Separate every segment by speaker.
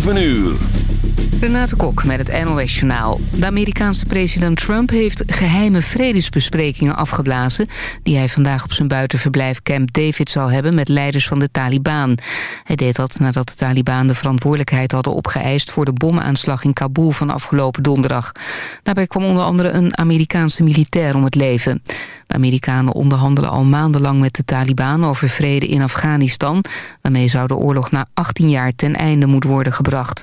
Speaker 1: 7 uur.
Speaker 2: Renate Kok met het NOS Journaal. De Amerikaanse president Trump heeft geheime vredesbesprekingen afgeblazen... die hij vandaag op zijn buitenverblijf Camp David zou hebben... met leiders van de Taliban. Hij deed dat nadat de Taliban de verantwoordelijkheid hadden opgeëist... voor de bomaanslag in Kabul van afgelopen donderdag. Daarbij kwam onder andere een Amerikaanse militair om het leven. De Amerikanen onderhandelen al maandenlang met de Taliban over vrede in Afghanistan. Daarmee zou de oorlog na 18 jaar ten einde moeten worden gebracht.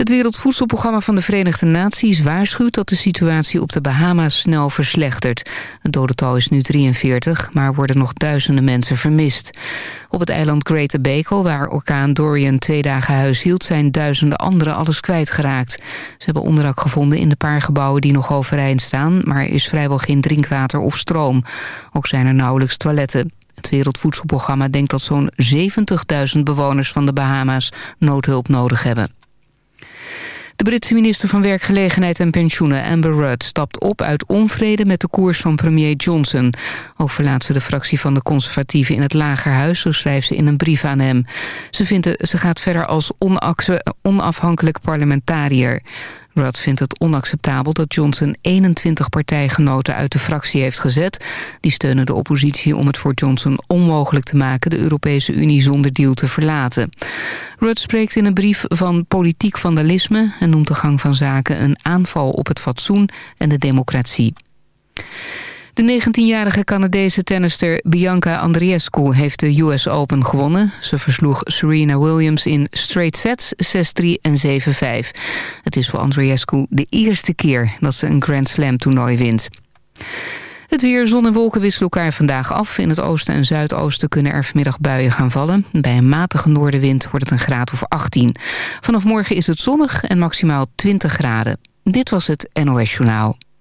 Speaker 2: Het Wereldvoedselprogramma van de Verenigde Naties waarschuwt dat de situatie op de Bahama's snel verslechtert. Het dodental is nu 43, maar worden nog duizenden mensen vermist. Op het eiland Great Abaco, waar orkaan Dorian twee dagen huis hield, zijn duizenden anderen alles kwijtgeraakt. Ze hebben onderdak gevonden in de paar gebouwen die nog overeind staan, maar er is vrijwel geen drinkwater of stroom. Ook zijn er nauwelijks toiletten. Het Wereldvoedselprogramma denkt dat zo'n 70.000 bewoners van de Bahama's noodhulp nodig hebben. De Britse minister van Werkgelegenheid en Pensioenen, Amber Rudd... stapt op uit onvrede met de koers van premier Johnson. Ook verlaat ze de fractie van de conservatieven in het Lagerhuis... zo schrijft ze in een brief aan hem. Ze, vindt, ze gaat verder als onafhankelijk parlementariër. Rudd vindt het onacceptabel dat Johnson 21 partijgenoten uit de fractie heeft gezet. Die steunen de oppositie om het voor Johnson onmogelijk te maken... de Europese Unie zonder deal te verlaten. Rudd spreekt in een brief van politiek vandalisme... en noemt de gang van zaken een aanval op het fatsoen en de democratie. De 19-jarige Canadese tennister Bianca Andreescu heeft de US Open gewonnen. Ze versloeg Serena Williams in straight sets 6-3 en 7-5. Het is voor Andreescu de eerste keer dat ze een Grand Slam toernooi wint. Het weer, zon en wolken wisselen elkaar vandaag af. In het oosten en zuidoosten kunnen er vanmiddag buien gaan vallen. Bij een matige noordenwind wordt het een graad of 18. Vanaf morgen is het zonnig en maximaal 20 graden. Dit was het NOS Journaal.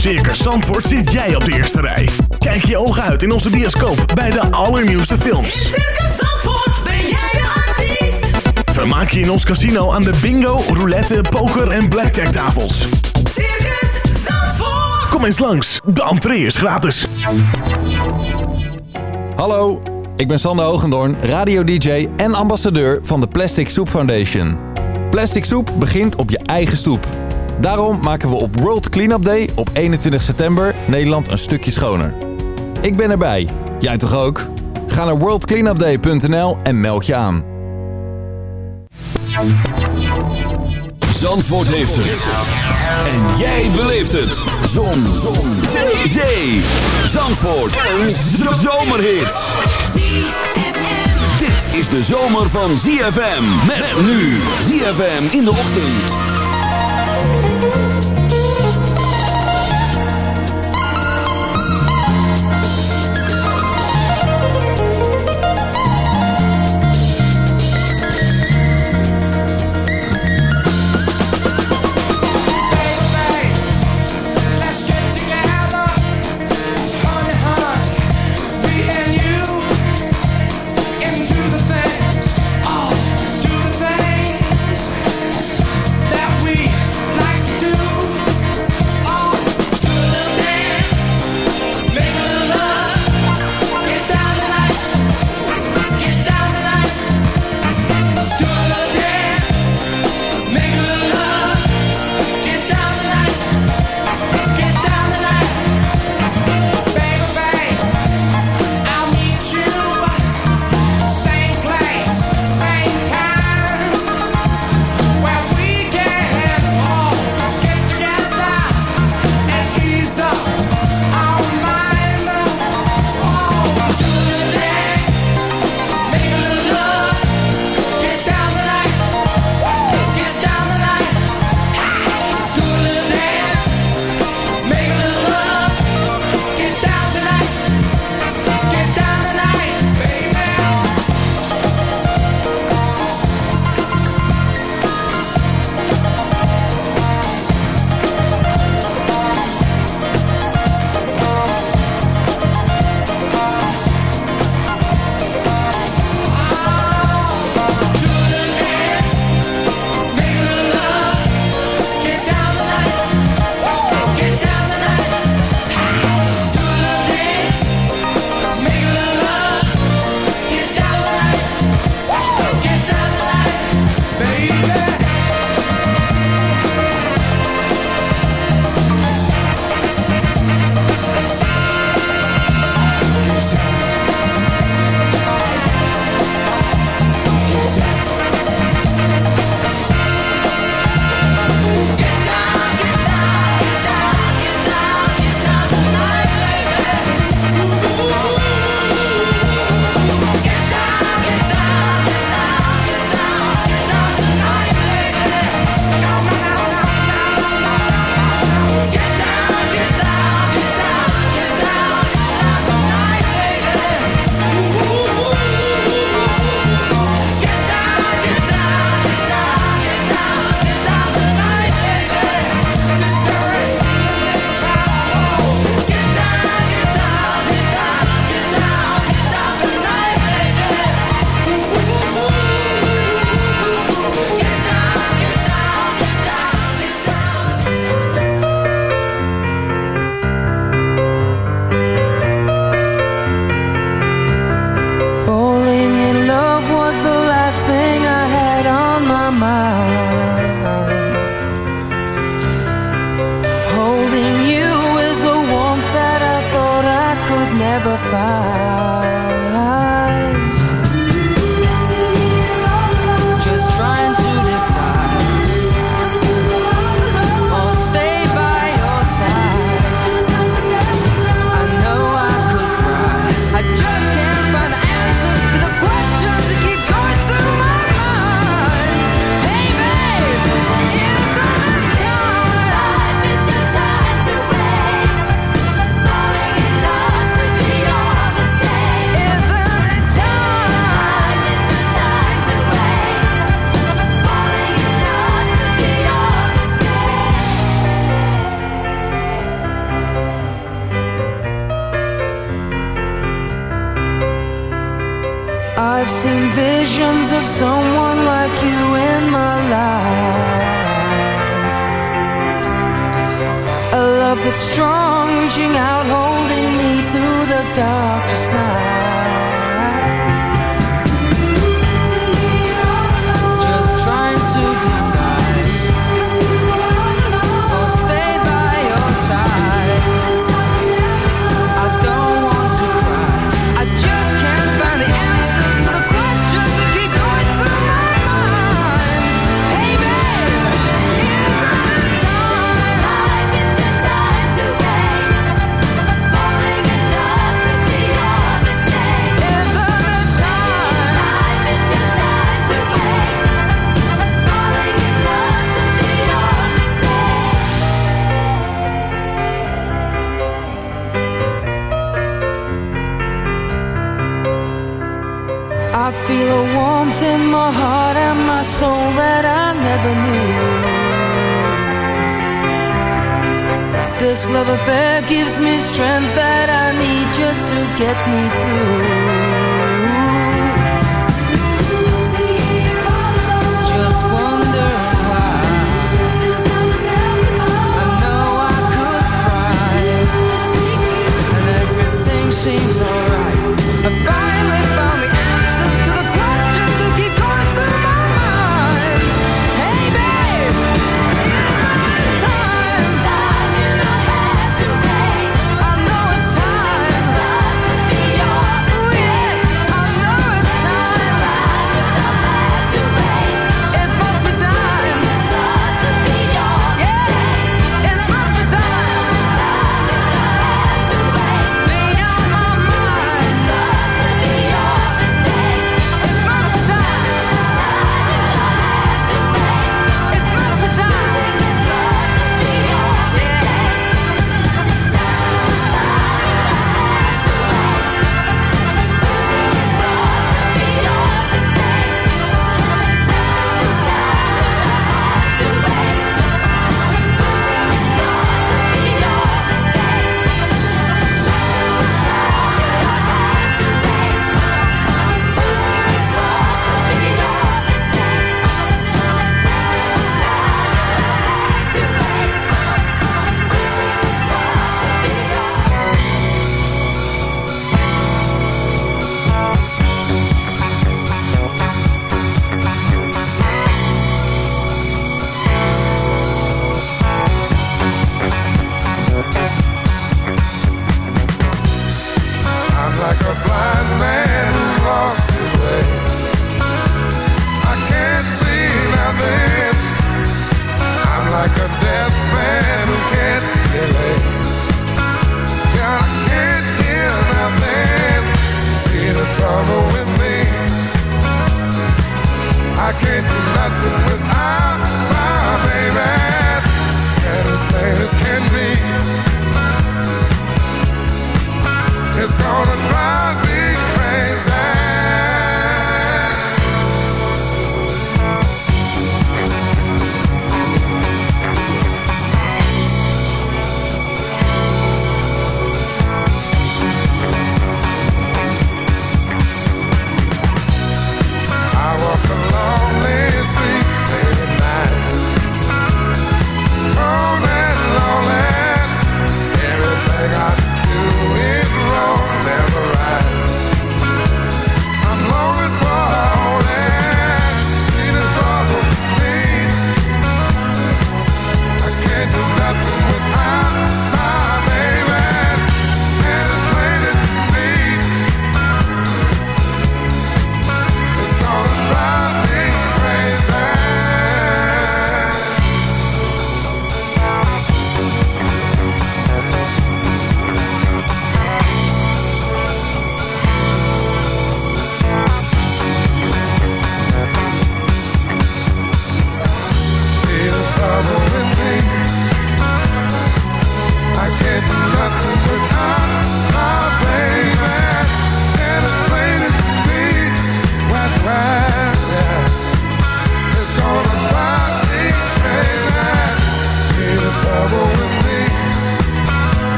Speaker 3: Circus Zandvoort zit jij op de eerste rij. Kijk je ogen uit in onze bioscoop bij de allernieuwste
Speaker 4: In
Speaker 3: films.
Speaker 4: Circus Zandvoort ben jij de artiest.
Speaker 3: Vermaak je in ons casino aan de bingo, roulette, poker en blackjack tafels.
Speaker 4: Circus Zandvoort.
Speaker 3: Kom eens langs, de entree is gratis.
Speaker 5: Hallo, ik ben Sander Hogendoorn, radio-dj en ambassadeur van de Plastic Soep Foundation. Plastic soep begint op je eigen stoep. Daarom maken we op World Cleanup Day op 21 september Nederland een stukje schoner. Ik ben erbij. Jij toch ook? Ga naar worldcleanupday.nl en meld je aan.
Speaker 1: Zandvoort heeft het. En jij beleeft het. Zon. Zon. Zee. Zee. Zandvoort. Een zomerhit. Dit is de zomer van ZFM. Met nu ZFM in de ochtend.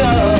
Speaker 6: go.